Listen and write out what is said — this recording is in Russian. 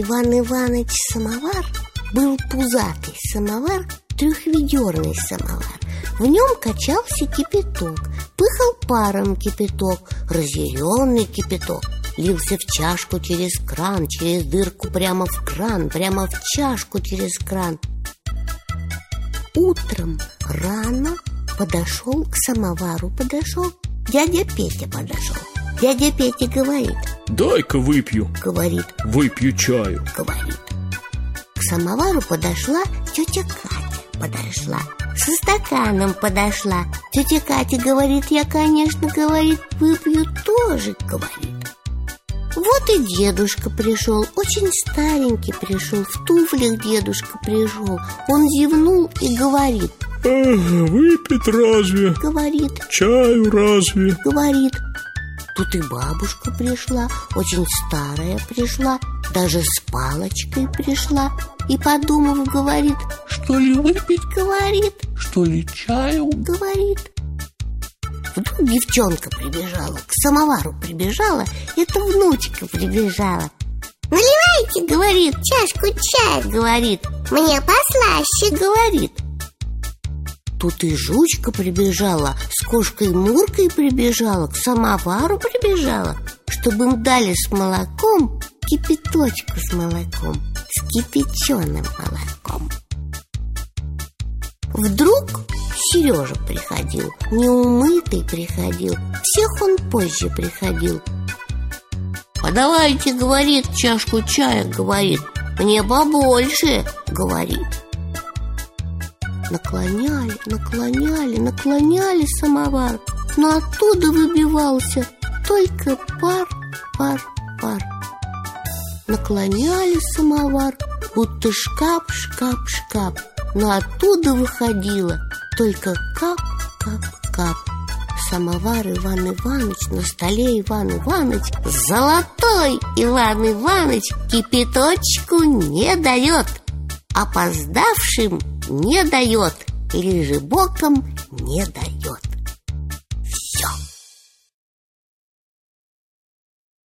Иван Иванович самовар был пузатый самовар, трехведерный самовар. В нем качался кипяток, пыхал паром кипяток, разъяренный кипяток. Лился в чашку через кран, через дырку прямо в кран, прямо в чашку через кран. Утром рано подошел к самовару, подошел, дядя Петя подошел. Дядя Петя говорит, Дай-ка выпью говорит, Выпью чаю говорит. К самовару подошла тетя Катя, подошла. Со стаканом подошла. Тетя Катя говорит, я, конечно, говорит, выпью тоже, говорит. Вот и дедушка пришел, очень старенький пришел, в туфлях дедушка пришел. Он зевнул и говорит, Эх, Выпить разве? говорит, Чаю разве? говорит. Тут и бабушка пришла, очень старая пришла, даже с палочкой пришла. И, подумав, говорит, Что ли выпить? говорит, Что ли чаю? говорит. Вдруг девчонка прибежала, к самовару прибежала, это внучка прибежала. Наливайте, говорит, чашку чая, говорит, мне послаще, говорит. Тут и жучка прибежала, с кошкой Муркой прибежала, к самовару прибежала, чтобы им дали с молоком кипяточку с молоком, с кипяченым молоком. Вдруг Сережа приходил, неумытый приходил, всех он позже приходил. «Подавайте, — говорит, — чашку чая, — говорит, — мне побольше, — говорит». Наклоняли, наклоняли, наклоняли самовар, но оттуда выбивался только пар, пар, пар. Наклоняли самовар, будто шкаф, шкаф, шкаф, но оттуда выходило только кап, кап, кап. Самовар Иван Иванович на столе Иван Иванович Золотой Иван Иванович кипяточку не дает Опоздавшим не дает Лежебоком не дает